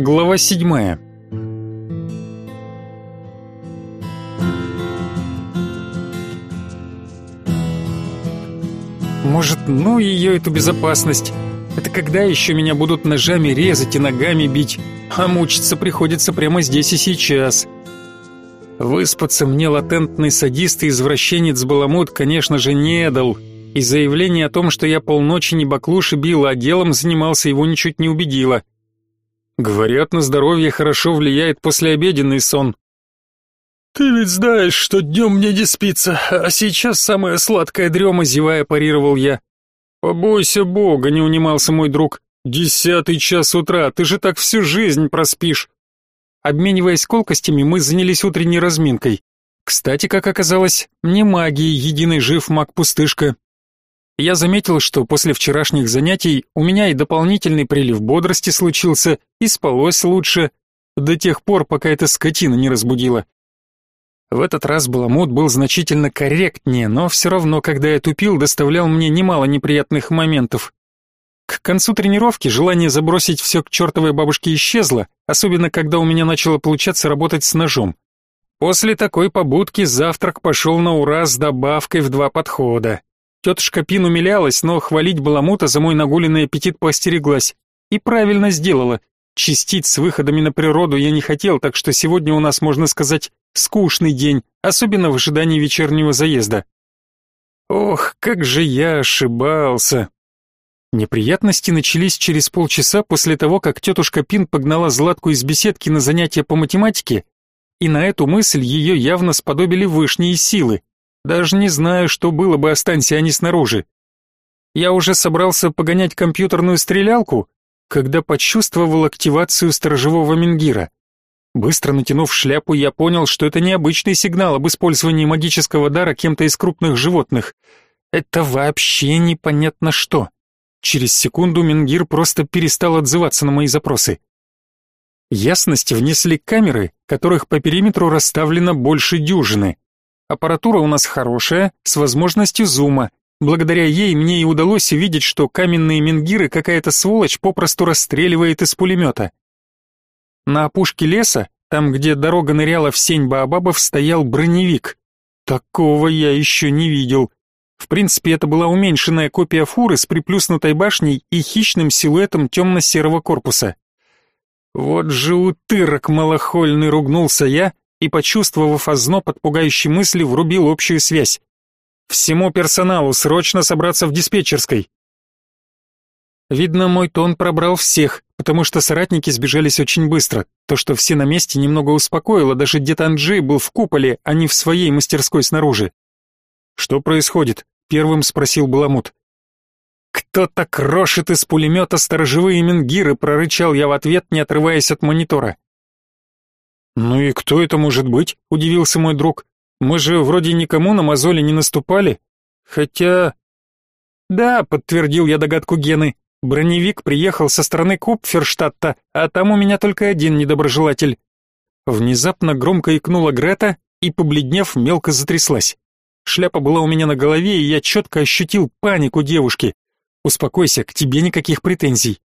Глава седьмая. Может, ну ее эту безопасность? Это когда еще меня будут ножами резать и ногами бить? А мучиться приходится прямо здесь и сейчас. Выспаться мне латентный садист и извращенец Баламут, конечно же, не дал. И заявление о том, что я полночи не баклуши бил, а делом занимался, его ничуть не убедило. Говорят, на здоровье хорошо влияет послеобеденный сон. «Ты ведь знаешь, что днем мне не спится, а сейчас самая сладкая дрема», — зевая парировал я. «Побойся Бога», — не унимался мой друг. «Десятый час утра, ты же так всю жизнь проспишь». Обмениваясь колкостями, мы занялись утренней разминкой. Кстати, как оказалось, не магией единый жив маг-пустышка. Я заметил, что после вчерашних занятий у меня и дополнительный прилив бодрости случился, и спалось лучше, до тех пор, пока эта скотина не разбудила. В этот раз Баламут был значительно корректнее, но все равно, когда я тупил, доставлял мне немало неприятных моментов. К концу тренировки желание забросить все к чертовой бабушке исчезло, особенно когда у меня начало получаться работать с ножом. После такой побудки завтрак пошел на ура с добавкой в два подхода. Тетушка Пин умилялась, но хвалить Баламута за мой нагуленный аппетит поостереглась. И правильно сделала. Чистить с выходами на природу я не хотел, так что сегодня у нас, можно сказать, скучный день, особенно в ожидании вечернего заезда. Ох, как же я ошибался. Неприятности начались через полчаса после того, как тетушка Пин погнала Златку из беседки на занятия по математике, и на эту мысль ее явно сподобили вышние силы. Даже не знаю, что было бы, останься они снаружи. Я уже собрался погонять компьютерную стрелялку, когда почувствовал активацию сторожевого менгира. Быстро натянув шляпу, я понял, что это необычный сигнал об использовании магического дара кем-то из крупных животных. Это вообще непонятно что. Через секунду Менгир просто перестал отзываться на мои запросы. Ясность внесли камеры, которых по периметру расставлено больше дюжины. Аппаратура у нас хорошая, с возможностью зума. Благодаря ей мне и удалось увидеть, что каменные менгиры какая-то сволочь попросту расстреливает из пулемета. На опушке леса, там, где дорога ныряла в сень Баобабов, стоял броневик. Такого я еще не видел. В принципе, это была уменьшенная копия фуры с приплюснутой башней и хищным силуэтом темно-серого корпуса. Вот же утырок малохольный ругнулся я, и, почувствовав озноб от пугающей мысли, врубил общую связь. «Всему персоналу срочно собраться в диспетчерской!» Видно, мой тон пробрал всех, потому что соратники сбежались очень быстро. То, что все на месте, немного успокоило, даже Детанджи был в куполе, а не в своей мастерской снаружи. «Что происходит?» — первым спросил Баламут. «Кто-то крошит из пулемета сторожевые менгиры», — прорычал я в ответ, не отрываясь от монитора. «Ну и кто это может быть?» — удивился мой друг. «Мы же вроде никому на мозоли не наступали. Хотя...» «Да», — подтвердил я догадку Гены. «Броневик приехал со стороны Купферштадта, а там у меня только один недоброжелатель». Внезапно громко икнула Грета и, побледнев, мелко затряслась. Шляпа была у меня на голове, и я четко ощутил панику девушки. «Успокойся, к тебе никаких претензий.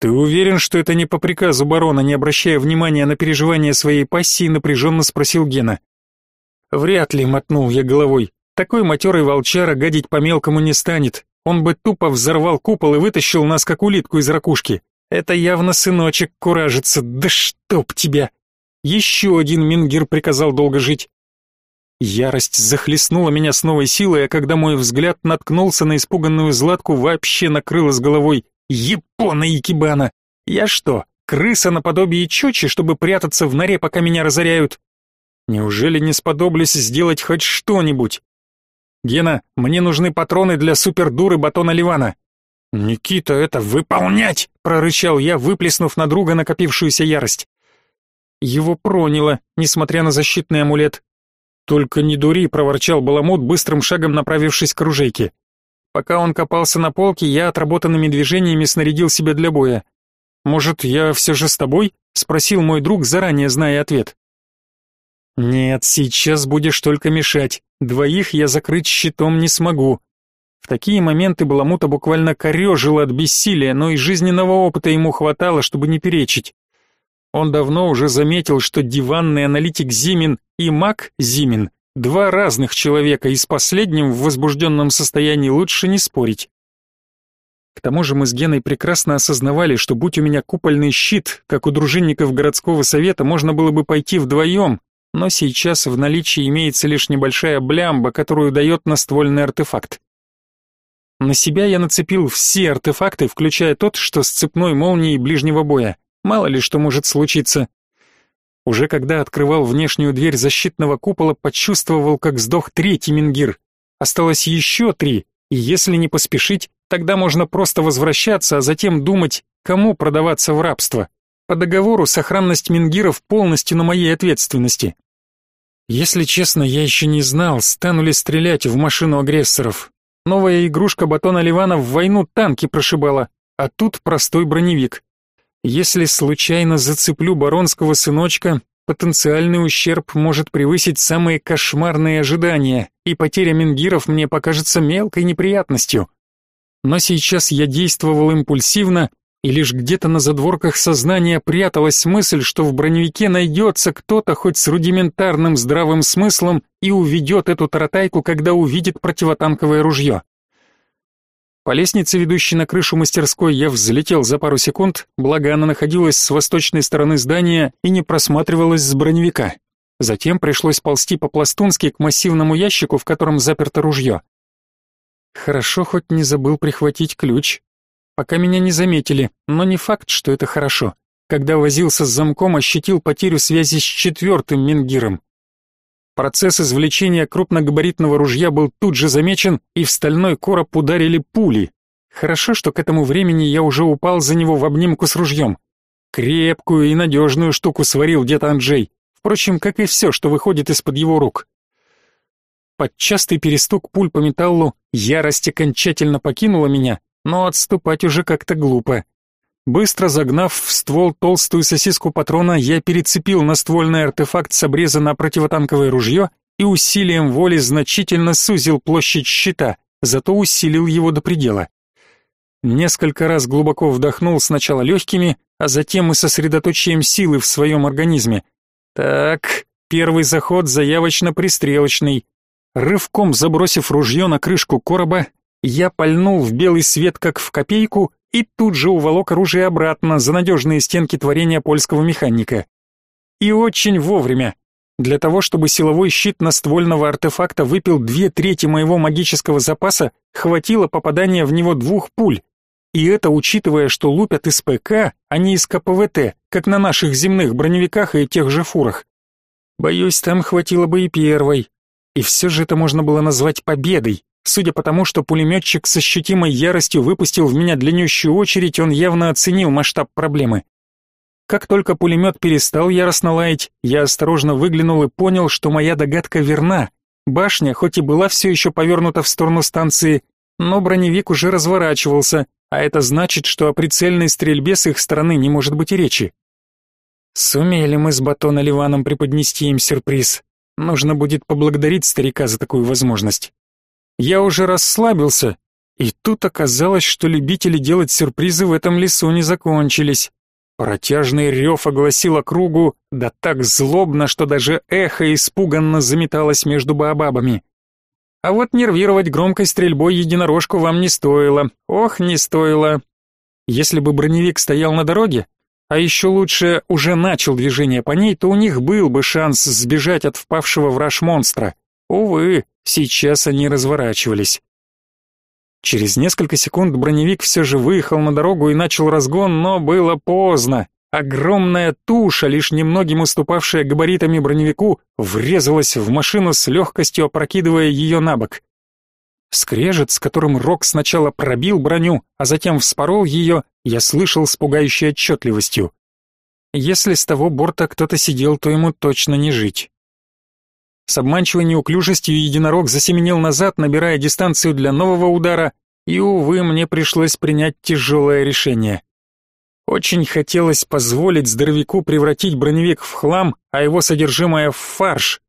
«Ты уверен, что это не по приказу барона, не обращая внимания на переживания своей пассии?» напряженно спросил Гена. «Вряд ли», — мотнул я головой. «Такой матерый волчара гадить по-мелкому не станет. Он бы тупо взорвал купол и вытащил нас, как улитку из ракушки. Это явно сыночек куражится. Да чтоб тебя!» Еще один Мингир приказал долго жить. Ярость захлестнула меня с новой силой, а когда мой взгляд наткнулся на испуганную Златку, вообще накрыло с головой. Япона Икибана! Я что, крыса наподобие Чучи, чтобы прятаться в норе, пока меня разоряют? Неужели не сподоблюсь сделать хоть что-нибудь? Гена, мне нужны патроны для супердуры батона Ливана. Никита, это выполнять, прорычал я, выплеснув на друга накопившуюся ярость. Его проняло, несмотря на защитный амулет. Только не дури, проворчал Баламут, быстрым шагом направившись к оружейке. Пока он копался на полке, я отработанными движениями снарядил себя для боя. «Может, я все же с тобой?» — спросил мой друг, заранее зная ответ. «Нет, сейчас будешь только мешать. Двоих я закрыть щитом не смогу». В такие моменты Баламута буквально корежило от бессилия, но и жизненного опыта ему хватало, чтобы не перечить. Он давно уже заметил, что диванный аналитик Зимин и маг Зимин – два разных человека, и с последним в возбужденном состоянии лучше не спорить. К тому же мы с Геной прекрасно осознавали, что будь у меня купольный щит, как у дружинников городского совета, можно было бы пойти вдвоем, но сейчас в наличии имеется лишь небольшая блямба, которую дает наствольный артефакт. На себя я нацепил все артефакты, включая тот, что с цепной молнией ближнего боя. Мало ли что может случиться. Уже когда открывал внешнюю дверь защитного купола, почувствовал, как сдох третий мингир. Осталось еще три, и если не поспешить, Тогда можно просто возвращаться, а затем думать, кому продаваться в рабство. По договору сохранность мингиров полностью на моей ответственности. Если честно, я еще не знал, стану ли стрелять в машину агрессоров. Новая игрушка батона Ливана в войну танки прошибала, а тут простой броневик. Если случайно зацеплю баронского сыночка, потенциальный ущерб может превысить самые кошмарные ожидания, и потеря мингиров мне покажется мелкой неприятностью но сейчас я действовал импульсивно, и лишь где-то на задворках сознания пряталась мысль, что в броневике найдется кто-то хоть с рудиментарным здравым смыслом и уведет эту таратайку, когда увидит противотанковое ружье. По лестнице, ведущей на крышу мастерской, я взлетел за пару секунд, благо она находилась с восточной стороны здания и не просматривалась с броневика. Затем пришлось ползти по-пластунски к массивному ящику, в котором заперто ружье. Хорошо, хоть не забыл прихватить ключ. Пока меня не заметили, но не факт, что это хорошо. Когда возился с замком, ощутил потерю связи с четвертым мингиром. Процесс извлечения крупногабаритного ружья был тут же замечен, и в стальной короб ударили пули. Хорошо, что к этому времени я уже упал за него в обнимку с ружьем. Крепкую и надежную штуку сварил дед Анджей, впрочем, как и все, что выходит из-под его рук. Под частый перестук пуль по металлу ярость окончательно покинула меня, но отступать уже как-то глупо. Быстро загнав в ствол толстую сосиску патрона, я перецепил на ствольный артефакт с обреза на противотанковое ружье и усилием воли значительно сузил площадь щита, зато усилил его до предела. Несколько раз глубоко вдохнул сначала легкими, а затем и сосредоточием силы в своем организме. Так, первый заход заявочно-пристрелочный, Рывком забросив ружье на крышку короба, я пальнул в белый свет, как в копейку, и тут же уволок оружие обратно за надежные стенки творения польского механика. И очень вовремя. Для того, чтобы силовой щит наствольного артефакта выпил две трети моего магического запаса, хватило попадания в него двух пуль. И это учитывая, что лупят из ПК, а не из КПВТ, как на наших земных броневиках и тех же фурах. Боюсь, там хватило бы и первой, и все же это можно было назвать победой. Судя по тому, что пулеметчик с ощутимой яростью выпустил в меня длиннющую очередь, он явно оценил масштаб проблемы. Как только пулемет перестал яростно лаять, я осторожно выглянул и понял, что моя догадка верна. Башня, хоть и была все еще повернута в сторону станции, но броневик уже разворачивался, а это значит, что о прицельной стрельбе с их стороны не может быть и речи. Сумели мы с Батона Ливаном преподнести им сюрприз. Нужно будет поблагодарить старика за такую возможность. Я уже расслабился, и тут оказалось, что любители делать сюрпризы в этом лесу не закончились. Протяжный рев огласил округу, да так злобно, что даже эхо испуганно заметалось между баобабами. А вот нервировать громкой стрельбой единорожку вам не стоило. Ох, не стоило. Если бы броневик стоял на дороге, а еще лучше уже начал движение по ней, то у них был бы шанс сбежать от впавшего в раж монстра. Увы, сейчас они разворачивались. Через несколько секунд броневик все же выехал на дорогу и начал разгон, но было поздно. Огромная туша, лишь немногим уступавшая габаритами броневику, врезалась в машину с легкостью опрокидывая ее на бок. Скрежет, с которым Рок сначала пробил броню, а затем вспорол ее, я слышал с пугающей отчетливостью. Если с того борта кто-то сидел, то ему точно не жить. С обманчивой неуклюжестью единорог засеменил назад, набирая дистанцию для нового удара, и, увы, мне пришлось принять тяжелое решение. Очень хотелось позволить здоровяку превратить броневик в хлам, а его содержимое в фарш,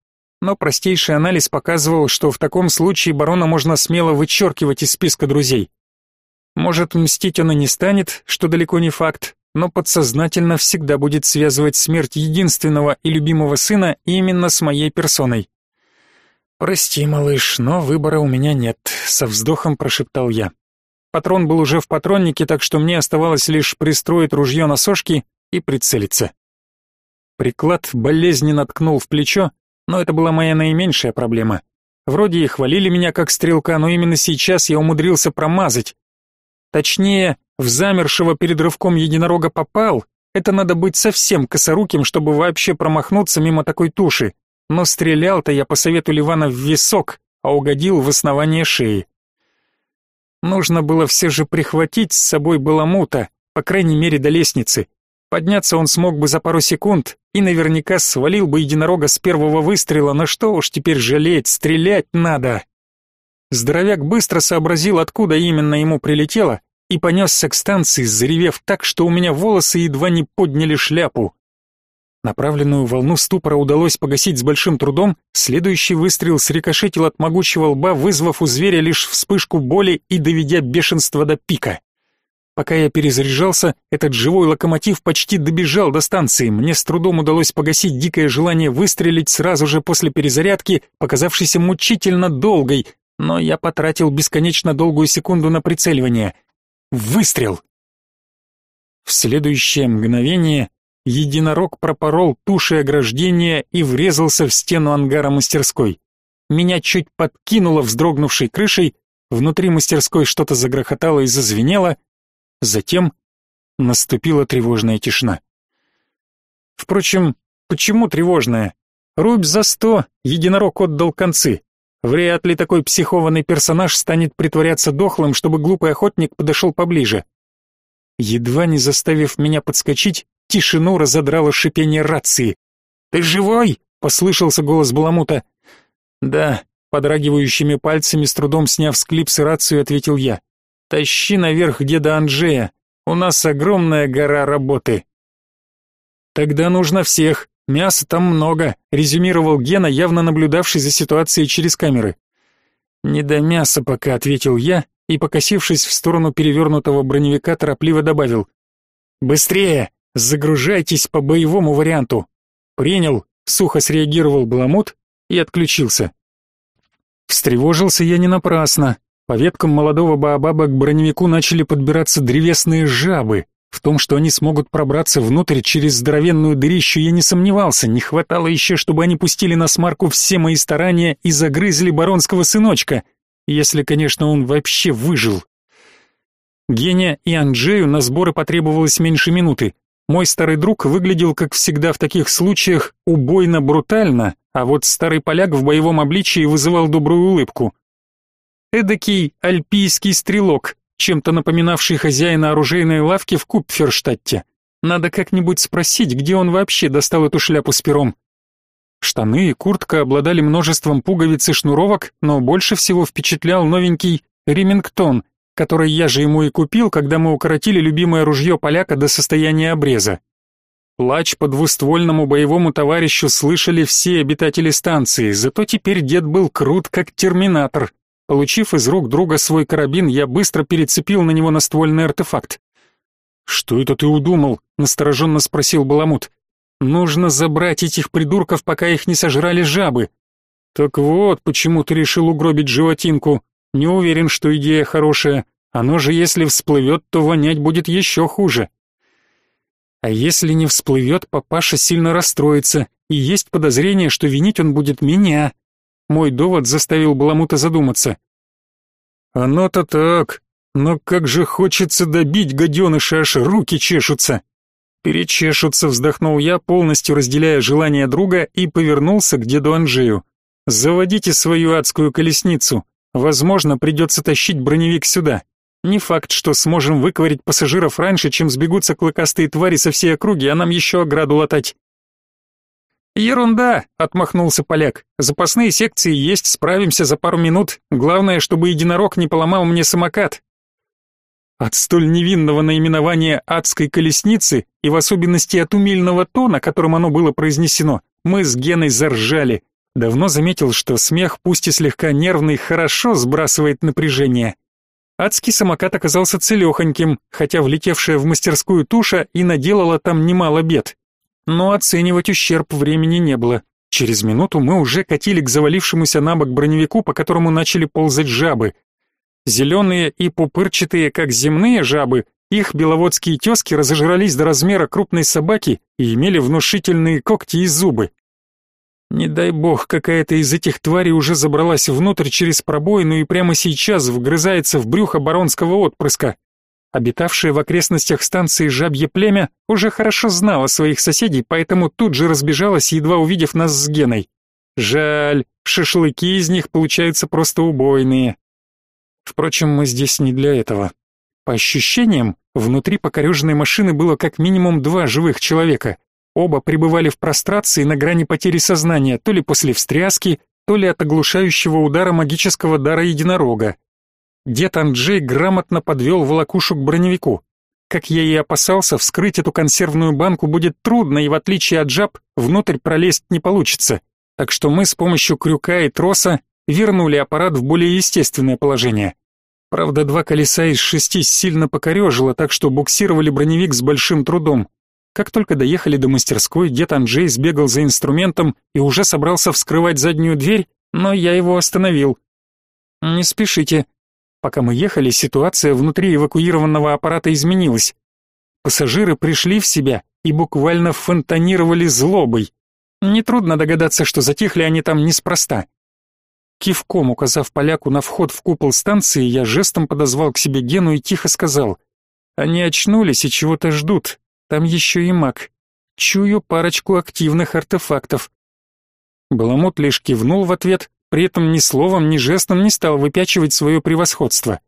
но простейший анализ показывал, что в таком случае барона можно смело вычеркивать из списка друзей. Может, мстить он и не станет, что далеко не факт, но подсознательно всегда будет связывать смерть единственного и любимого сына именно с моей персоной. «Прости, малыш, но выбора у меня нет», — со вздохом прошептал я. Патрон был уже в патроннике, так что мне оставалось лишь пристроить ружье на сошки и прицелиться. Приклад болезненно ткнул в плечо, но это была моя наименьшая проблема. Вроде и хвалили меня как стрелка, но именно сейчас я умудрился промазать. Точнее, в замершего перед рывком единорога попал. Это надо быть совсем косоруким, чтобы вообще промахнуться мимо такой туши. Но стрелял-то я по совету Ливана в висок, а угодил в основание шеи. Нужно было все же прихватить с собой баламута, по крайней мере до лестницы. Подняться он смог бы за пару секунд и наверняка свалил бы единорога с первого выстрела, но что уж теперь жалеть, стрелять надо. Здоровяк быстро сообразил, откуда именно ему прилетело, и понесся к станции, заревев так, что у меня волосы едва не подняли шляпу. Направленную волну ступора удалось погасить с большим трудом, следующий выстрел срикошетил от могучего лба, вызвав у зверя лишь вспышку боли и доведя бешенство до пика. Пока я перезаряжался, этот живой локомотив почти добежал до станции. Мне с трудом удалось погасить дикое желание выстрелить сразу же после перезарядки, показавшейся мучительно долгой, но я потратил бесконечно долгую секунду на прицеливание. Выстрел! В следующее мгновение единорог пропорол туши ограждения и врезался в стену ангара мастерской. Меня чуть подкинуло вздрогнувшей крышей, внутри мастерской что-то загрохотало и зазвенело, затем наступила тревожная тишина. Впрочем, почему тревожная? Рубь за сто, единорог отдал концы. Вряд ли такой психованный персонаж станет притворяться дохлым, чтобы глупый охотник подошел поближе. Едва не заставив меня подскочить, тишину разодрало шипение рации. «Ты живой?» — послышался голос Баламута. «Да», — подрагивающими пальцами, с трудом сняв с клипса рацию, ответил я. «Тащи наверх деда Анджея, у нас огромная гора работы». «Тогда нужно всех», Мяса там много, резюмировал Гена, явно наблюдавший за ситуацией через камеры. Не до мяса пока, ответил я и, покосившись в сторону перевернутого броневика, торопливо добавил: Быстрее, загружайтесь по боевому варианту. Принял, сухо среагировал Баламут и отключился. Встревожился я не напрасно. По веткам молодого баобаба к броневику начали подбираться древесные жабы, в том, что они смогут пробраться внутрь через здоровенную дырищу, я не сомневался. Не хватало еще, чтобы они пустили на смарку все мои старания и загрызли баронского сыночка. Если, конечно, он вообще выжил. Гене и Анджею на сборы потребовалось меньше минуты. Мой старый друг выглядел, как всегда в таких случаях, убойно-брутально, а вот старый поляк в боевом обличии вызывал добрую улыбку. Эдакий альпийский стрелок, чем-то напоминавший хозяина оружейной лавки в Купферштадте. Надо как-нибудь спросить, где он вообще достал эту шляпу с пером. Штаны и куртка обладали множеством пуговиц и шнуровок, но больше всего впечатлял новенький Ремингтон, который я же ему и купил, когда мы укоротили любимое ружье поляка до состояния обреза. Плач по двуствольному боевому товарищу слышали все обитатели станции, зато теперь дед был крут, как терминатор. Получив из рук друга свой карабин, я быстро перецепил на него наствольный артефакт. «Что это ты удумал?» — настороженно спросил Баламут. «Нужно забрать этих придурков, пока их не сожрали жабы». «Так вот, почему ты решил угробить животинку. Не уверен, что идея хорошая. Оно же, если всплывет, то вонять будет еще хуже». А если не всплывет, папаша сильно расстроится, и есть подозрение, что винить он будет меня. Мой довод заставил Баламута задуматься. «Оно-то так, но как же хочется добить гаденыша, аж руки чешутся!» «Перечешутся», — вздохнул я, полностью разделяя желание друга, и повернулся к деду Анжею. «Заводите свою адскую колесницу. Возможно, придется тащить броневик сюда. Не факт, что сможем выковырять пассажиров раньше, чем сбегутся клыкастые твари со всей округи, а нам еще ограду латать. «Ерунда!» — отмахнулся поляк. «Запасные секции есть, справимся за пару минут. Главное, чтобы единорог не поломал мне самокат». От столь невинного наименования адской колесницы и в особенности от умильного тона, которым оно было произнесено, мы с Геной заржали. Давно заметил, что смех, пусть и слегка нервный, хорошо сбрасывает напряжение. Адский самокат оказался целехоньким, хотя влетевшая в мастерскую туша и наделала там немало бед. Но оценивать ущерб времени не было. Через минуту мы уже катили к завалившемуся на бок броневику, по которому начали ползать жабы. Зеленые и пупырчатые, как земные жабы, их беловодские тезки разожрались до размера крупной собаки и имели внушительные когти и зубы. Не дай бог, какая-то из этих тварей уже забралась внутрь через пробоину и прямо сейчас вгрызается в брюхо баронского отпрыска. Обитавшее в окрестностях станции жабье племя уже хорошо знало своих соседей, поэтому тут же разбежалось, едва увидев нас с Геной. Жаль, шашлыки из них получаются просто убойные. Впрочем, мы здесь не для этого. По ощущениям, внутри покореженной машины было как минимум два живых человека. Оба пребывали в прострации на грани потери сознания, то ли после встряски, то ли от оглушающего удара магического дара единорога. Дед Анджей грамотно подвел волокушу к броневику. Как я и опасался, вскрыть эту консервную банку будет трудно, и в отличие от жаб, внутрь пролезть не получится. Так что мы с помощью крюка и троса вернули аппарат в более естественное положение. Правда, два колеса из шести сильно покорежило, так что буксировали броневик с большим трудом. Как только доехали до мастерской, дед Анджей сбегал за инструментом и уже собрался вскрывать заднюю дверь, но я его остановил. «Не спешите». Пока мы ехали, ситуация внутри эвакуированного аппарата изменилась. Пассажиры пришли в себя и буквально фонтанировали злобой. Нетрудно догадаться, что затихли они там неспроста. Кивком указав поляку на вход в купол станции, я жестом подозвал к себе Гену и тихо сказал. «Они очнулись и чего-то ждут. Там еще и маг. Чую парочку активных артефактов. Баламут лишь кивнул в ответ, при этом ни словом, ни жестом не стал выпячивать свое превосходство.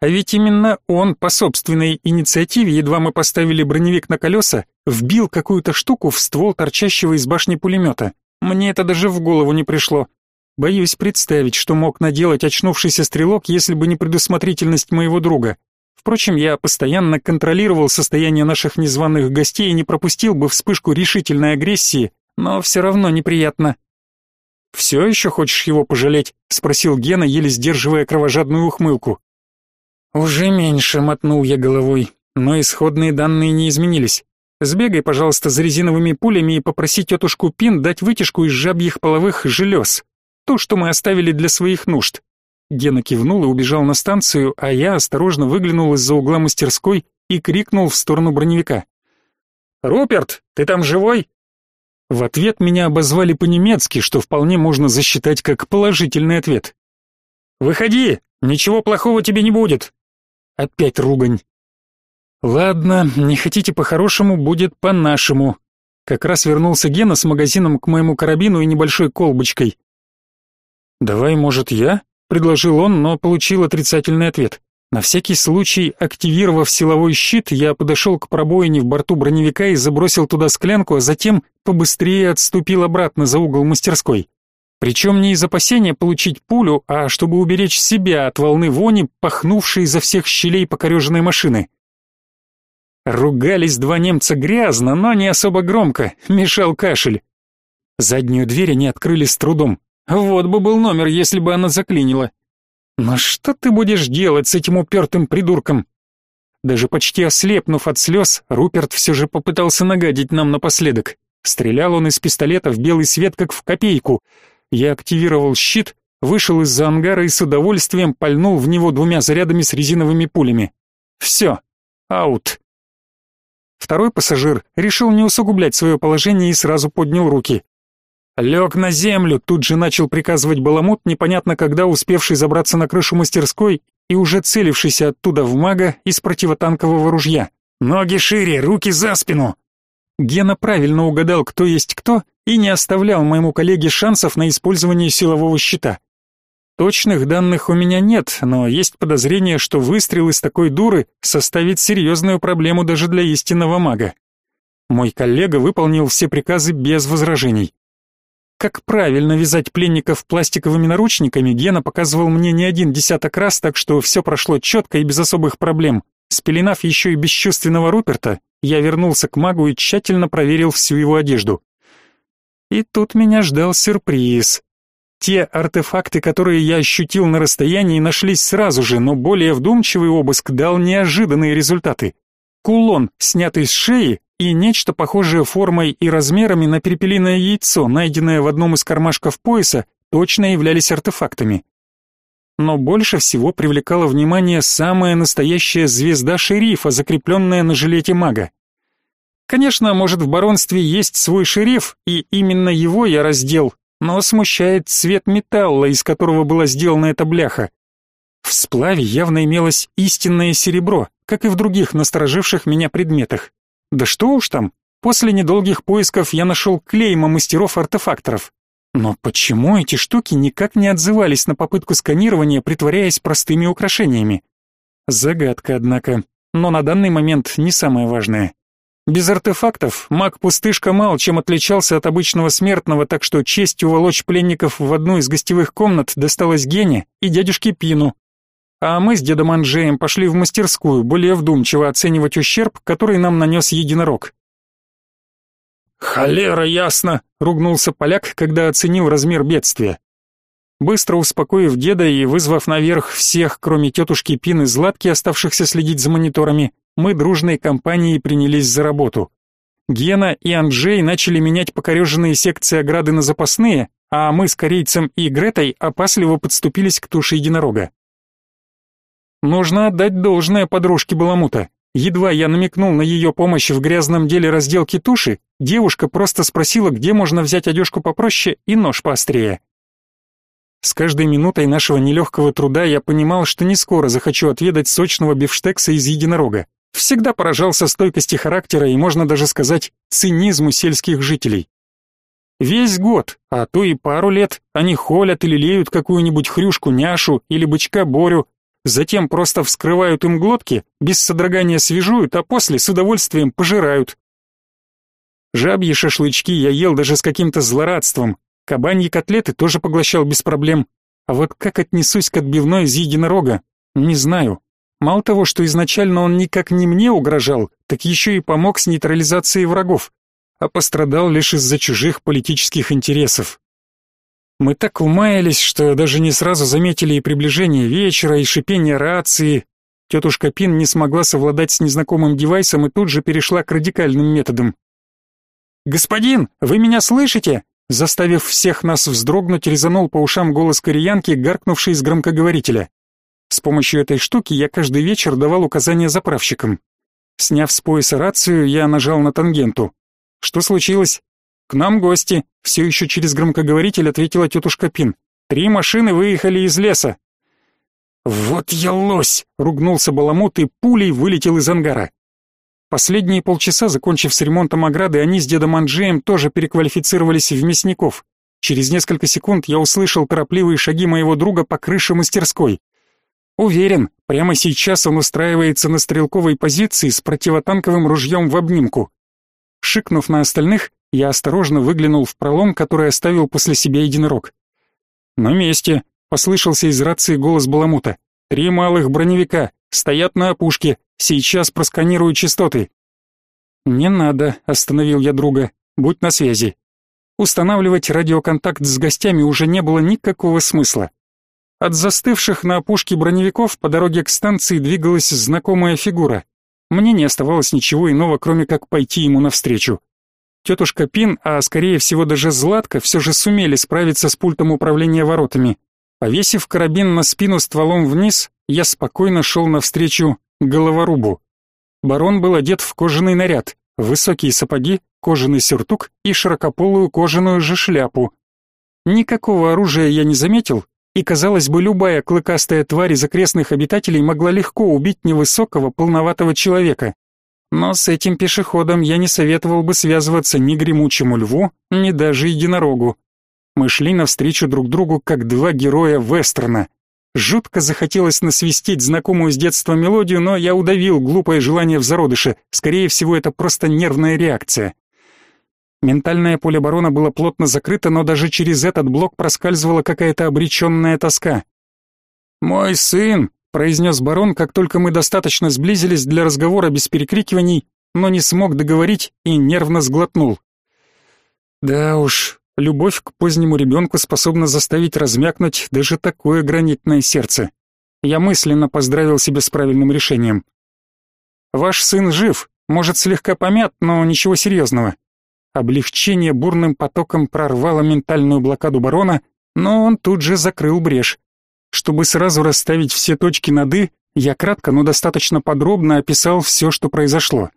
А ведь именно он по собственной инициативе, едва мы поставили броневик на колеса, вбил какую-то штуку в ствол торчащего из башни пулемета. Мне это даже в голову не пришло. Боюсь представить, что мог наделать очнувшийся стрелок, если бы не предусмотрительность моего друга. Впрочем, я постоянно контролировал состояние наших незваных гостей и не пропустил бы вспышку решительной агрессии, но все равно неприятно. «Все еще хочешь его пожалеть?» — спросил Гена, еле сдерживая кровожадную ухмылку. «Уже меньше», — мотнул я головой, но исходные данные не изменились. Сбегай, пожалуйста, за резиновыми пулями и попроси тетушку Пин дать вытяжку из жабьих половых желез. То, что мы оставили для своих нужд. Гена кивнул и убежал на станцию, а я осторожно выглянул из-за угла мастерской и крикнул в сторону броневика. «Руперт, ты там живой?» В ответ меня обозвали по-немецки, что вполне можно засчитать как положительный ответ. «Выходи, ничего плохого тебе не будет!» Опять ругань. «Ладно, не хотите по-хорошему, будет по-нашему». Как раз вернулся Гена с магазином к моему карабину и небольшой колбочкой. «Давай, может, я?» предложил он, но получил отрицательный ответ. На всякий случай, активировав силовой щит, я подошел к пробоине в борту броневика и забросил туда склянку, а затем побыстрее отступил обратно за угол мастерской. Причем не из опасения получить пулю, а чтобы уберечь себя от волны вони, пахнувшей изо всех щелей покореженной машины. Ругались два немца грязно, но не особо громко, мешал кашель. Заднюю дверь они открыли с трудом. Вот бы был номер, если бы она заклинила. Но что ты будешь делать с этим упертым придурком? Даже почти ослепнув от слез, Руперт все же попытался нагадить нам напоследок. Стрелял он из пистолета в белый свет, как в копейку. Я активировал щит, вышел из-за ангара и с удовольствием пальнул в него двумя зарядами с резиновыми пулями. Все, аут. Второй пассажир решил не усугублять свое положение и сразу поднял руки. «Лег на землю!» Тут же начал приказывать Баламут, непонятно когда успевший забраться на крышу мастерской и уже целившийся оттуда в мага из противотанкового ружья. «Ноги шире, руки за спину!» Гена правильно угадал, кто есть кто, и не оставлял моему коллеге шансов на использование силового щита. Точных данных у меня нет, но есть подозрение, что выстрел из такой дуры составит серьезную проблему даже для истинного мага. Мой коллега выполнил все приказы без возражений. Как правильно вязать пленников пластиковыми наручниками, Гена показывал мне не один десяток раз, так что все прошло четко и без особых проблем. Спеленав еще и бесчувственного Руперта, я вернулся к магу и тщательно проверил всю его одежду. И тут меня ждал сюрприз. Те артефакты, которые я ощутил на расстоянии, нашлись сразу же, но более вдумчивый обыск дал неожиданные результаты. Кулон, снятый с шеи, и нечто похожее формой и размерами на перепелиное яйцо, найденное в одном из кармашков пояса, точно являлись артефактами. Но больше всего привлекала внимание самая настоящая звезда шерифа, закрепленная на жилете мага. Конечно, может в баронстве есть свой шериф, и именно его я раздел, но смущает цвет металла, из которого была сделана эта бляха. В сплаве явно имелось истинное серебро, как и в других настороживших меня предметах. Да что уж там, после недолгих поисков я нашел клейма мастеров-артефакторов. Но почему эти штуки никак не отзывались на попытку сканирования, притворяясь простыми украшениями? Загадка, однако, но на данный момент не самое важное. Без артефактов маг-пустышка мало чем отличался от обычного смертного, так что честь уволочь пленников в одну из гостевых комнат досталась Гене и дядюшке Пину. А мы с дедом Анжеем пошли в мастерскую, более вдумчиво оценивать ущерб, который нам нанес единорог. «Холера, ясно!» — ругнулся поляк, когда оценил размер бедствия. Быстро успокоив деда и вызвав наверх всех, кроме тетушки Пины Златки, оставшихся следить за мониторами, мы дружной компанией принялись за работу. Гена и Анджей начали менять покореженные секции ограды на запасные, а мы с корейцем и Гретой опасливо подступились к туше единорога. Нужно отдать должное подружке Баламута. Едва я намекнул на ее помощь в грязном деле разделки туши, девушка просто спросила, где можно взять одежку попроще и нож поострее. С каждой минутой нашего нелегкого труда я понимал, что не скоро захочу отведать сочного бифштекса из единорога. Всегда поражался стойкости характера и, можно даже сказать, цинизму сельских жителей. Весь год, а то и пару лет, они холят или леют какую-нибудь хрюшку-няшу или бычка-борю, затем просто вскрывают им глотки, без содрогания свежуют, а после с удовольствием пожирают. Жабьи шашлычки я ел даже с каким-то злорадством, кабаньи котлеты тоже поглощал без проблем, а вот как отнесусь к отбивной из единорога, не знаю. Мало того, что изначально он никак не мне угрожал, так еще и помог с нейтрализацией врагов, а пострадал лишь из-за чужих политических интересов. Мы так умаялись, что даже не сразу заметили и приближение вечера, и шипение рации. Тетушка Пин не смогла совладать с незнакомым девайсом и тут же перешла к радикальным методам. «Господин, вы меня слышите?» Заставив всех нас вздрогнуть, резанул по ушам голос кореянки, гаркнувший из громкоговорителя. С помощью этой штуки я каждый вечер давал указания заправщикам. Сняв с пояса рацию, я нажал на тангенту. Что случилось? К нам гости, все еще через громкоговоритель ответила тетушка Пин. Три машины выехали из леса. Вот я лось, ругнулся Баламут и пулей вылетел из ангара. Последние полчаса, закончив с ремонтом ограды, они с дедом Анджеем тоже переквалифицировались в мясников. Через несколько секунд я услышал торопливые шаги моего друга по крыше мастерской. Уверен, прямо сейчас он устраивается на стрелковой позиции с противотанковым ружьем в обнимку. Шикнув на остальных, я осторожно выглянул в пролом, который оставил после себя единорог. «На месте», — послышался из рации голос Баламута. «Три малых броневика, стоят на опушке, сейчас просканирую частоты». «Не надо», — остановил я друга, — «будь на связи». Устанавливать радиоконтакт с гостями уже не было никакого смысла. От застывших на опушке броневиков по дороге к станции двигалась знакомая фигура. Мне не оставалось ничего иного, кроме как пойти ему навстречу. Тетушка Пин, а скорее всего даже Златка, все же сумели справиться с пультом управления воротами. Повесив карабин на спину стволом вниз, я спокойно шел навстречу головорубу. Барон был одет в кожаный наряд, высокие сапоги, кожаный сюртук и широкополую кожаную же шляпу. Никакого оружия я не заметил, и, казалось бы, любая клыкастая тварь из окрестных обитателей могла легко убить невысокого, полноватого человека. Но с этим пешеходом я не советовал бы связываться ни гремучему льву, ни даже единорогу. Мы шли навстречу друг другу, как два героя вестерна. Жутко захотелось насвистеть знакомую с детства мелодию, но я удавил глупое желание в зародыше. Скорее всего, это просто нервная реакция. Ментальное поле барона было плотно закрыто, но даже через этот блок проскальзывала какая-то обреченная тоска. «Мой сын», — произнес барон, как только мы достаточно сблизились для разговора без перекрикиваний, но не смог договорить и нервно сглотнул. «Да уж, Любовь к позднему ребенку способна заставить размякнуть даже такое гранитное сердце. Я мысленно поздравил себя с правильным решением. Ваш сын жив, может, слегка помят, но ничего серьезного. Облегчение бурным потоком прорвало ментальную блокаду барона, но он тут же закрыл брешь. Чтобы сразу расставить все точки над «и», я кратко, но достаточно подробно описал все, что произошло.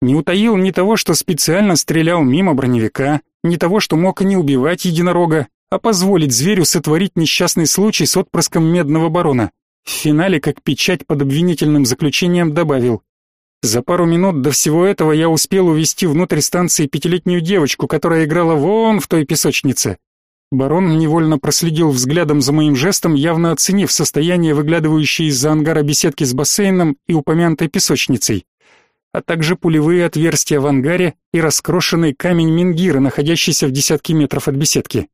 Не утаил ни того, что специально стрелял мимо броневика, ни того, что мог не убивать единорога, а позволить зверю сотворить несчастный случай с отпрыском медного барона. В финале, как печать под обвинительным заключением, добавил за пару минут до всего этого я успел увести внутрь станции пятилетнюю девочку, которая играла вон в той песочнице. Барон невольно проследил взглядом за моим жестом, явно оценив состояние выглядывающей из-за ангара беседки с бассейном и упомянутой песочницей, а также пулевые отверстия в ангаре и раскрошенный камень Мингира, находящийся в десятке метров от беседки.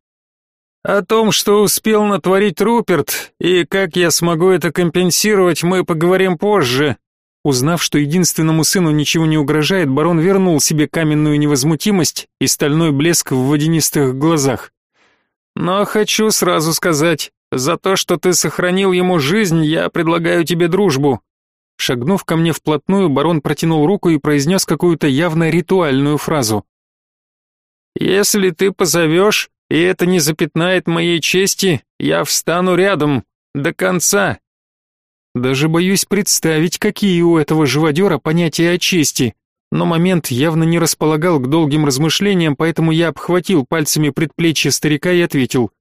О том, что успел натворить Руперт и как я смогу это компенсировать, мы поговорим позже, Узнав, что единственному сыну ничего не угрожает, барон вернул себе каменную невозмутимость и стальной блеск в водянистых глазах. Но хочу сразу сказать, за то, что ты сохранил ему жизнь, я предлагаю тебе дружбу. Шагнув ко мне вплотную, барон протянул руку и произнес какую-то явно ритуальную фразу. Если ты позовешь, и это не запятнает моей чести, я встану рядом до конца. Даже боюсь представить, какие у этого живодера понятия о чести. Но момент явно не располагал к долгим размышлениям, поэтому я обхватил пальцами предплечье старика и ответил.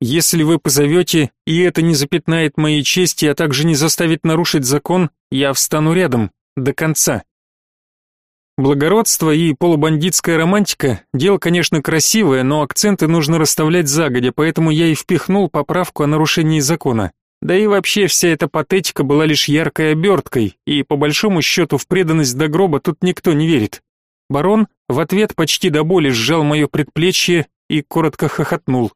«Если вы позовете, и это не запятнает моей чести, а также не заставит нарушить закон, я встану рядом, до конца». Благородство и полубандитская романтика – дело, конечно, красивое, но акценты нужно расставлять загодя, поэтому я и впихнул поправку о нарушении закона. Да и вообще вся эта патетика была лишь яркой оберткой, и по большому счету в преданность до гроба тут никто не верит. Барон в ответ почти до боли сжал мое предплечье и коротко хохотнул.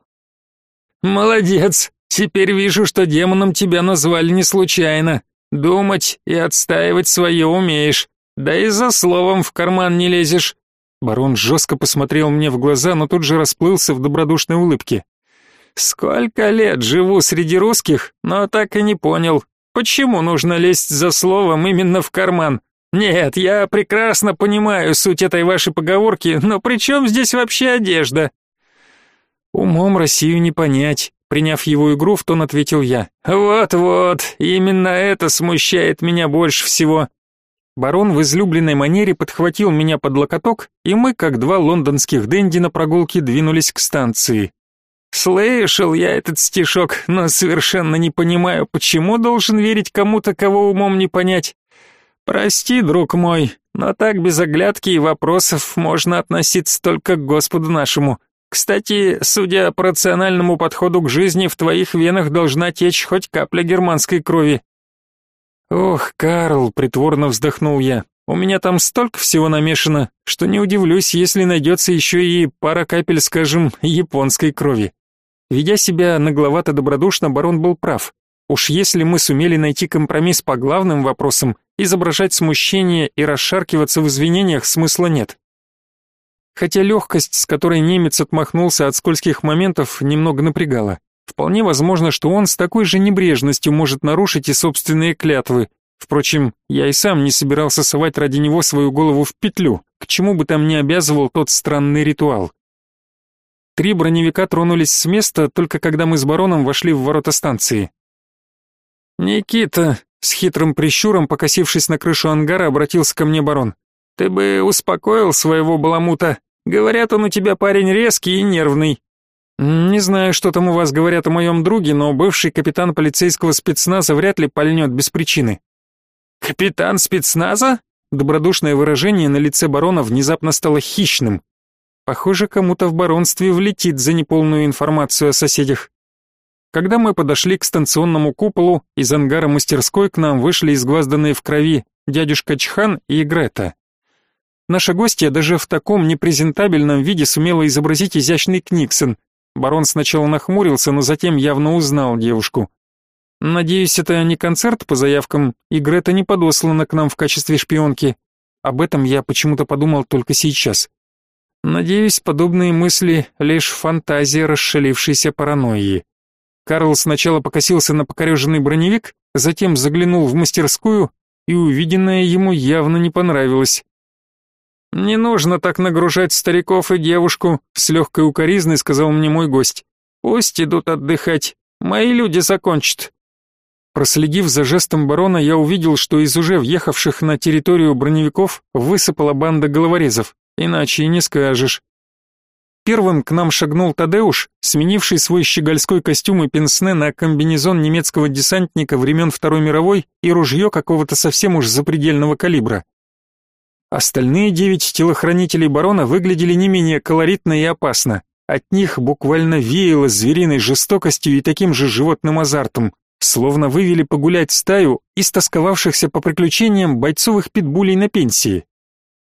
«Молодец! Теперь вижу, что демоном тебя назвали не случайно. Думать и отстаивать свое умеешь, да и за словом в карман не лезешь». Барон жестко посмотрел мне в глаза, но тут же расплылся в добродушной улыбке. Сколько лет живу среди русских, но так и не понял, почему нужно лезть за словом именно в карман. Нет, я прекрасно понимаю суть этой вашей поговорки, но при чем здесь вообще одежда? Умом Россию не понять. Приняв его игру, в тон ответил я. Вот-вот, именно это смущает меня больше всего. Барон в излюбленной манере подхватил меня под локоток, и мы, как два лондонских денди на прогулке, двинулись к станции. Слышал я этот стишок, но совершенно не понимаю, почему должен верить кому-то, кого умом не понять. Прости, друг мой, но так без оглядки и вопросов можно относиться только к Господу нашему. Кстати, судя по рациональному подходу к жизни, в твоих венах должна течь хоть капля германской крови. Ох, Карл, притворно вздохнул я. У меня там столько всего намешано, что не удивлюсь, если найдется еще и пара капель, скажем, японской крови. Ведя себя нагловато-добродушно, барон был прав. Уж если мы сумели найти компромисс по главным вопросам, изображать смущение и расшаркиваться в извинениях смысла нет. Хотя легкость, с которой немец отмахнулся от скользких моментов, немного напрягала. Вполне возможно, что он с такой же небрежностью может нарушить и собственные клятвы. Впрочем, я и сам не собирался совать ради него свою голову в петлю, к чему бы там ни обязывал тот странный ритуал. Три броневика тронулись с места, только когда мы с бароном вошли в ворота станции. «Никита», — с хитрым прищуром, покосившись на крышу ангара, обратился ко мне барон. «Ты бы успокоил своего баламута. Говорят, он у тебя парень резкий и нервный». «Не знаю, что там у вас говорят о моем друге, но бывший капитан полицейского спецназа вряд ли пальнет без причины». «Капитан спецназа?» Добродушное выражение на лице барона внезапно стало хищным. Похоже, кому-то в баронстве влетит за неполную информацию о соседях. Когда мы подошли к станционному куполу, из ангара мастерской к нам вышли изгвазданные в крови дядюшка Чхан и Грета. Наша гостья даже в таком непрезентабельном виде сумела изобразить изящный Книксон. Барон сначала нахмурился, но затем явно узнал девушку. Надеюсь, это не концерт по заявкам, и Грета не подослана к нам в качестве шпионки. Об этом я почему-то подумал только сейчас. Надеюсь, подобные мысли — лишь фантазия расшалившейся паранойи. Карл сначала покосился на покореженный броневик, затем заглянул в мастерскую, и увиденное ему явно не понравилось. «Не нужно так нагружать стариков и девушку», — с легкой укоризной сказал мне мой гость. «Пусть идут отдыхать. Мои люди закончат». Проследив за жестом барона, я увидел, что из уже въехавших на территорию броневиков высыпала банда головорезов, иначе и не скажешь. Первым к нам шагнул Тадеуш, сменивший свой щегольской костюм и пенсне на комбинезон немецкого десантника времен Второй мировой и ружье какого-то совсем уж запредельного калибра. Остальные девять телохранителей барона выглядели не менее колоритно и опасно. От них буквально веяло звериной жестокостью и таким же животным азартом, словно вывели погулять стаю истосковавшихся по приключениям бойцовых питбулей на пенсии.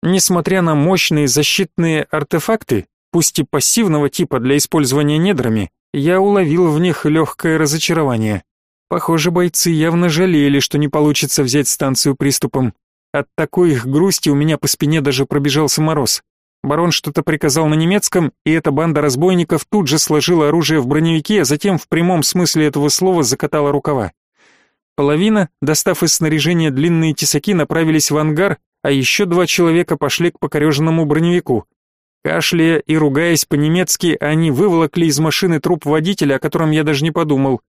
Несмотря на мощные защитные артефакты, пусть и пассивного типа для использования недрами, я уловил в них легкое разочарование. Похоже, бойцы явно жалели, что не получится взять станцию приступом. От такой их грусти у меня по спине даже пробежался мороз. Барон что-то приказал на немецком, и эта банда разбойников тут же сложила оружие в броневике, а затем в прямом смысле этого слова закатала рукава. Половина, достав из снаряжения длинные тесаки, направились в ангар, а еще два человека пошли к покореженному броневику. Кашляя и ругаясь по-немецки, они выволокли из машины труп водителя, о котором я даже не подумал.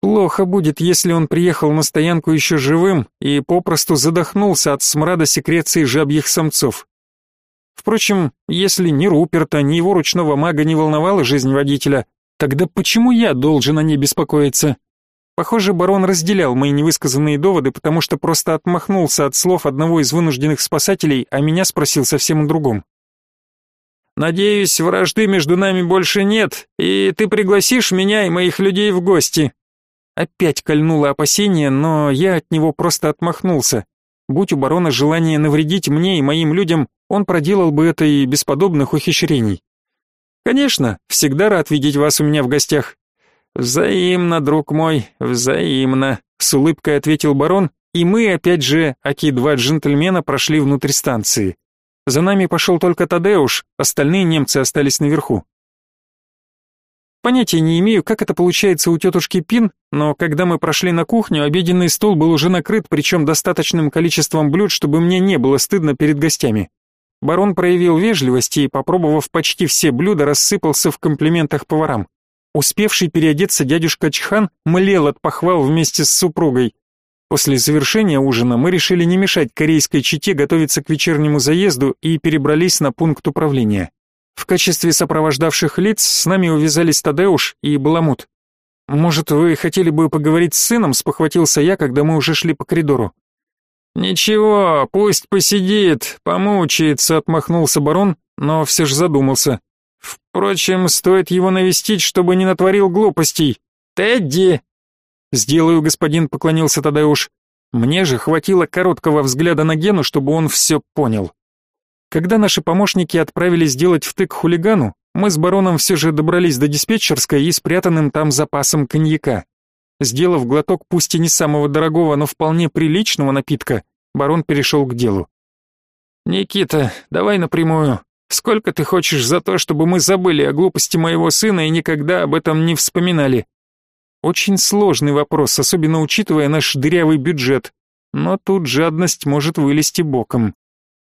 Плохо будет, если он приехал на стоянку еще живым и попросту задохнулся от смрада секреции жабьих самцов. Впрочем, если ни Руперта, ни его ручного мага не волновала жизнь водителя, тогда почему я должен о ней беспокоиться? Похоже, барон разделял мои невысказанные доводы, потому что просто отмахнулся от слов одного из вынужденных спасателей, а меня спросил совсем о другом. «Надеюсь, вражды между нами больше нет, и ты пригласишь меня и моих людей в гости». Опять кольнуло опасение, но я от него просто отмахнулся. Будь у барона желание навредить мне и моим людям, он проделал бы это и без подобных ухищрений. Конечно, всегда рад видеть вас у меня в гостях. Взаимно, друг мой, взаимно, с улыбкой ответил барон, и мы опять же, аки два джентльмена, прошли внутрь станции. За нами пошел только Тадеуш, остальные немцы остались наверху. Понятия не имею, как это получается у тетушки Пин, но когда мы прошли на кухню, обеденный стол был уже накрыт, причем достаточным количеством блюд, чтобы мне не было стыдно перед гостями. Барон проявил вежливость и, попробовав почти все блюда, рассыпался в комплиментах поварам. Успевший переодеться дядюшка Чхан млел от похвал вместе с супругой. После завершения ужина мы решили не мешать корейской чете готовиться к вечернему заезду и перебрались на пункт управления. В качестве сопровождавших лиц с нами увязались Тадеуш и Баламут. «Может, вы хотели бы поговорить с сыном?» — спохватился я, когда мы уже шли по коридору. «Ничего, пусть посидит, помучается», — отмахнулся барон, но все же задумался. «Впрочем, стоит его навестить, чтобы не натворил глупостей. Тедди!» «Сделаю, господин», — поклонился Тадеуш. Мне же хватило короткого взгляда на Гену, чтобы он все понял. Когда наши помощники отправились делать втык хулигану, мы с бароном все же добрались до диспетчерской и спрятанным там запасом коньяка. Сделав глоток пусть и не самого дорогого, но вполне приличного напитка, барон перешел к делу. «Никита, давай напрямую. Сколько ты хочешь за то, чтобы мы забыли о глупости моего сына и никогда об этом не вспоминали?» Очень сложный вопрос, особенно учитывая наш дырявый бюджет, но тут жадность может вылезти боком.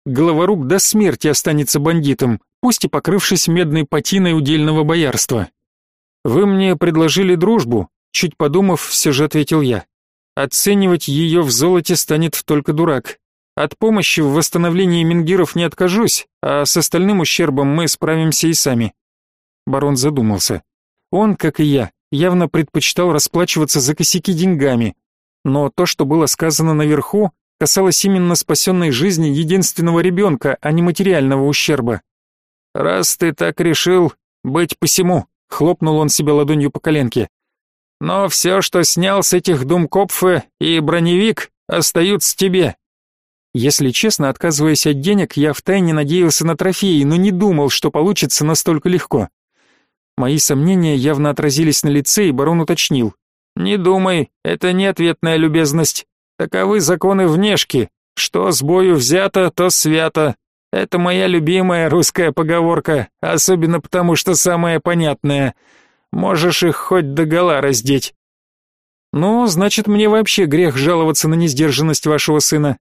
Головоруб до смерти останется бандитом, пусть и покрывшись медной патиной удельного боярства. Вы мне предложили дружбу, чуть подумав, все же ответил я. Оценивать ее в золоте станет только дурак. От помощи в восстановлении мингиров не откажусь, а с остальным ущербом мы справимся и сами. Барон задумался. Он, как и я, явно предпочитал расплачиваться за косяки деньгами, но то, что было сказано наверху, касалось именно спасенной жизни единственного ребенка, а не материального ущерба. «Раз ты так решил, быть посему», — хлопнул он себе ладонью по коленке. «Но все, что снял с этих думкопфы и броневик, остаются тебе». Если честно, отказываясь от денег, я втайне надеялся на трофеи, но не думал, что получится настолько легко. Мои сомнения явно отразились на лице, и барон уточнил. «Не думай, это не ответная любезность. Таковы законы внешки. Что с бою взято, то свято. Это моя любимая русская поговорка, особенно потому, что самая понятная. Можешь их хоть догола раздеть. Ну, значит, мне вообще грех жаловаться на несдержанность вашего сына.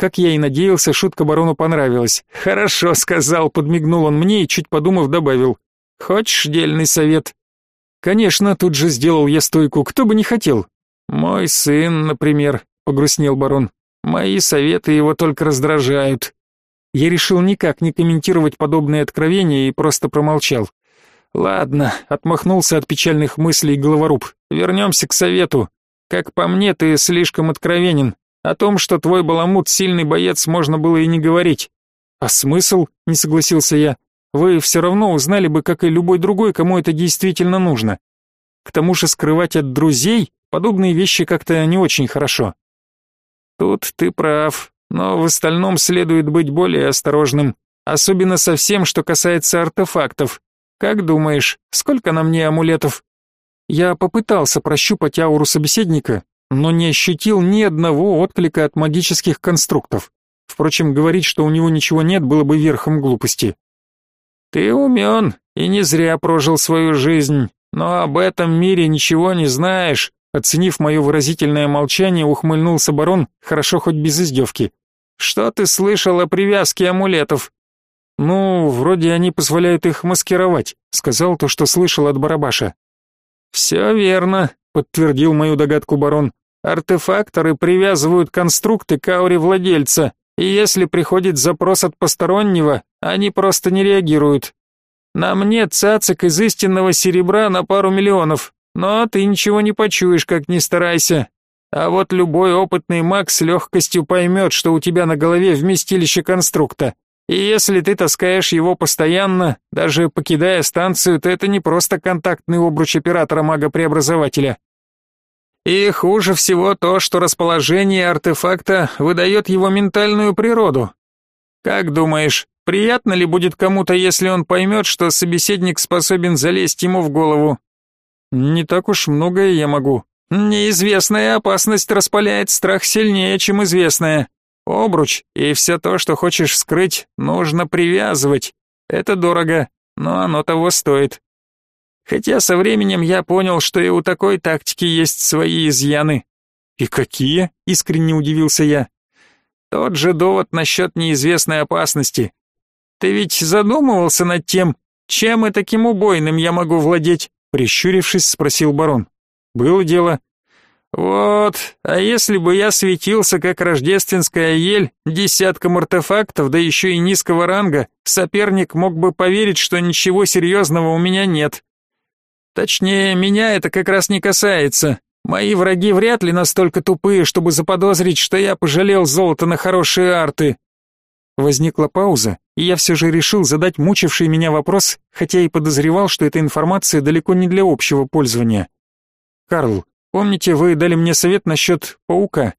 Как я и надеялся, шутка барону понравилась. Хорошо сказал, подмигнул он мне и чуть подумав добавил: "Хочешь дельный совет?" Конечно, тут же сделал я стойку, кто бы не хотел. Мой сын, например, погрустнел барон. Мои советы его только раздражают. Я решил никак не комментировать подобные откровения и просто промолчал. Ладно, отмахнулся от печальных мыслей головоруб. Вернемся к совету. Как по мне, ты слишком откровенен. О том, что твой баламут сильный боец, можно было и не говорить. А смысл? Не согласился я. Вы все равно узнали бы, как и любой другой, кому это действительно нужно. К тому же скрывать от друзей подобные вещи как-то не очень хорошо. Тут ты прав, но в остальном следует быть более осторожным, особенно со всем, что касается артефактов. Как думаешь, сколько на мне амулетов? Я попытался прощупать ауру собеседника, но не ощутил ни одного отклика от магических конструктов. Впрочем, говорить, что у него ничего нет, было бы верхом глупости. Ты умен и не зря прожил свою жизнь, но об этом мире ничего не знаешь. Оценив мое выразительное молчание, ухмыльнулся барон, хорошо хоть без издевки. Что ты слышал о привязке амулетов? Ну, вроде они позволяют их маскировать, сказал то, что слышал от Барабаша. Все верно, подтвердил мою догадку барон. Артефакторы привязывают конструкты к ауре владельца, и если приходит запрос от постороннего, они просто не реагируют. На мне цацик из истинного серебра на пару миллионов, но ты ничего не почуешь, как ни старайся. А вот любой опытный маг с легкостью поймет, что у тебя на голове вместилище конструкта. И если ты таскаешь его постоянно, даже покидая станцию, то это не просто контактный обруч оператора-мага-преобразователя, и хуже всего то, что расположение артефакта выдает его ментальную природу. Как думаешь, приятно ли будет кому-то, если он поймет, что собеседник способен залезть ему в голову? Не так уж многое я могу. Неизвестная опасность распаляет страх сильнее, чем известная. Обруч и все то, что хочешь скрыть, нужно привязывать. Это дорого, но оно того стоит. Хотя со временем я понял, что и у такой тактики есть свои изъяны. И какие? Искренне удивился я. Тот же довод насчет неизвестной опасности. Ты ведь задумывался над тем, чем и таким убойным я могу владеть? Прищурившись, спросил барон. Было дело. Вот, а если бы я светился как рождественская ель десятком артефактов, да еще и низкого ранга, соперник мог бы поверить, что ничего серьезного у меня нет. Точнее, меня это как раз не касается. Мои враги вряд ли настолько тупые, чтобы заподозрить, что я пожалел золото на хорошие арты. Возникла пауза, и я все же решил задать мучивший меня вопрос, хотя и подозревал, что эта информация далеко не для общего пользования. Карл, помните, вы дали мне совет насчет паука?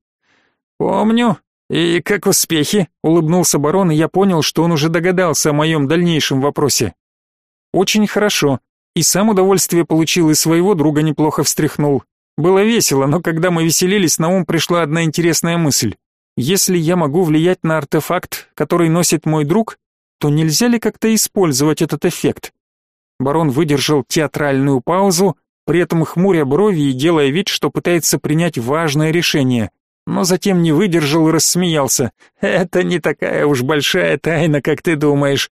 Помню. И как успехи? Улыбнулся барон, и я понял, что он уже догадался о моем дальнейшем вопросе. Очень хорошо. И сам удовольствие получил, и своего друга неплохо встряхнул. Было весело, но когда мы веселились, на ум пришла одна интересная мысль. Если я могу влиять на артефакт, который носит мой друг, то нельзя ли как-то использовать этот эффект? Барон выдержал театральную паузу, при этом хмуря брови и делая вид, что пытается принять важное решение, но затем не выдержал и рассмеялся. «Это не такая уж большая тайна, как ты думаешь.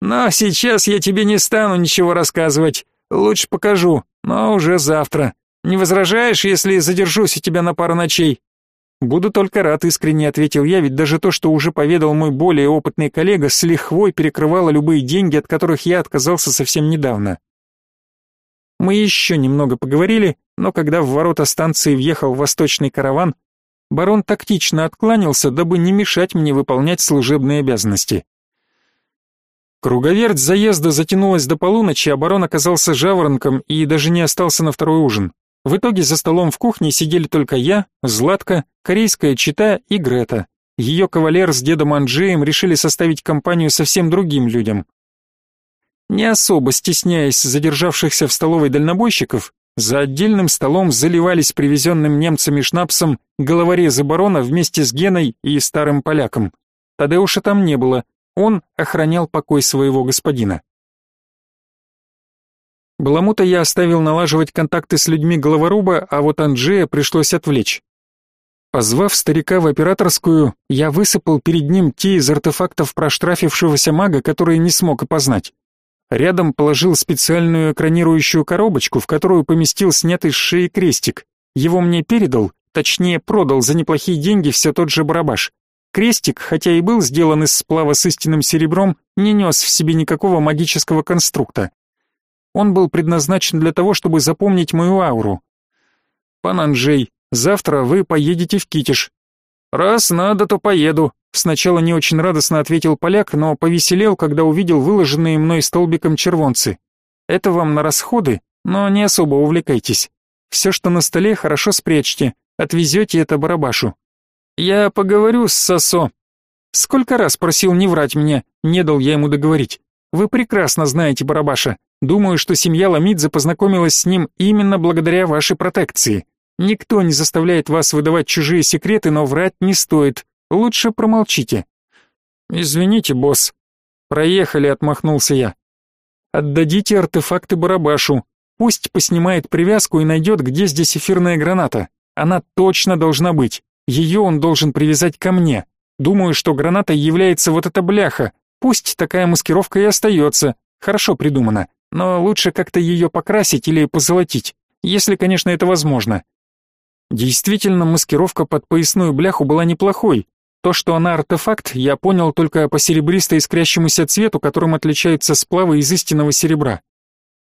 Но сейчас я тебе не стану ничего рассказывать. Лучше покажу, но уже завтра. Не возражаешь, если задержусь у тебя на пару ночей? Буду только рад, искренне ответил я, ведь даже то, что уже поведал мой более опытный коллега, с лихвой перекрывало любые деньги, от которых я отказался совсем недавно. Мы еще немного поговорили, но когда в ворота станции въехал восточный караван, барон тактично откланялся, дабы не мешать мне выполнять служебные обязанности. Круговерть заезда затянулась до полуночи, а барон оказался жаворонком и даже не остался на второй ужин. В итоге за столом в кухне сидели только я, Златка, корейская чита и Грета. Ее кавалер с дедом Анджеем решили составить компанию совсем другим людям. Не особо стесняясь задержавшихся в столовой дальнобойщиков, за отдельным столом заливались привезенным немцами шнапсом головорезы барона вместе с Геной и старым поляком. Тадеуша там не было, Он охранял покой своего господина. Баламута я оставил налаживать контакты с людьми головоруба, а вот Анджея пришлось отвлечь. Позвав старика в операторскую, я высыпал перед ним те из артефактов проштрафившегося мага, которые не смог опознать. Рядом положил специальную экранирующую коробочку, в которую поместил снятый с шеи крестик. Его мне передал, точнее продал за неплохие деньги все тот же барабаш. Крестик, хотя и был сделан из сплава с истинным серебром, не нес в себе никакого магического конструкта. Он был предназначен для того, чтобы запомнить мою ауру. «Пан Анжей, завтра вы поедете в Китиш». «Раз надо, то поеду», — сначала не очень радостно ответил поляк, но повеселел, когда увидел выложенные мной столбиком червонцы. «Это вам на расходы, но не особо увлекайтесь. Все, что на столе, хорошо спрячьте, отвезете это барабашу». «Я поговорю с Сосо». «Сколько раз просил не врать мне, не дал я ему договорить. Вы прекрасно знаете барабаша. Думаю, что семья Ламидзе познакомилась с ним именно благодаря вашей протекции. Никто не заставляет вас выдавать чужие секреты, но врать не стоит. Лучше промолчите. Извините, босс. Проехали, отмахнулся я. Отдадите артефакты Барабашу. Пусть поснимает привязку и найдет, где здесь эфирная граната. Она точно должна быть. Ее он должен привязать ко мне. Думаю, что гранатой является вот эта бляха. Пусть такая маскировка и остается. Хорошо придумано но лучше как-то ее покрасить или позолотить, если, конечно, это возможно. Действительно, маскировка под поясную бляху была неплохой. То, что она артефакт, я понял только по серебристо-искрящемуся цвету, которым отличаются сплавы из истинного серебра.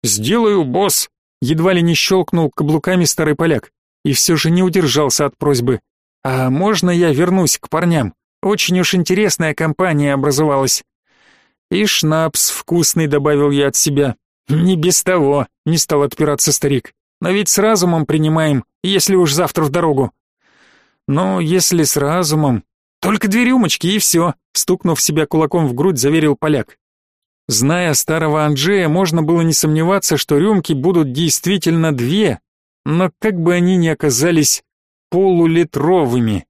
«Сделаю, босс!» Едва ли не щелкнул каблуками старый поляк. И все же не удержался от просьбы. «А можно я вернусь к парням? Очень уж интересная компания образовалась». «И шнапс вкусный», — добавил я от себя. «Не без того», — не стал отпираться старик. «Но ведь с разумом принимаем, если уж завтра в дорогу». «Ну, если с разумом...» «Только две рюмочки и все», — стукнув себя кулаком в грудь, заверил поляк. Зная старого Анджея, можно было не сомневаться, что рюмки будут действительно две, но как бы они ни оказались полулитровыми.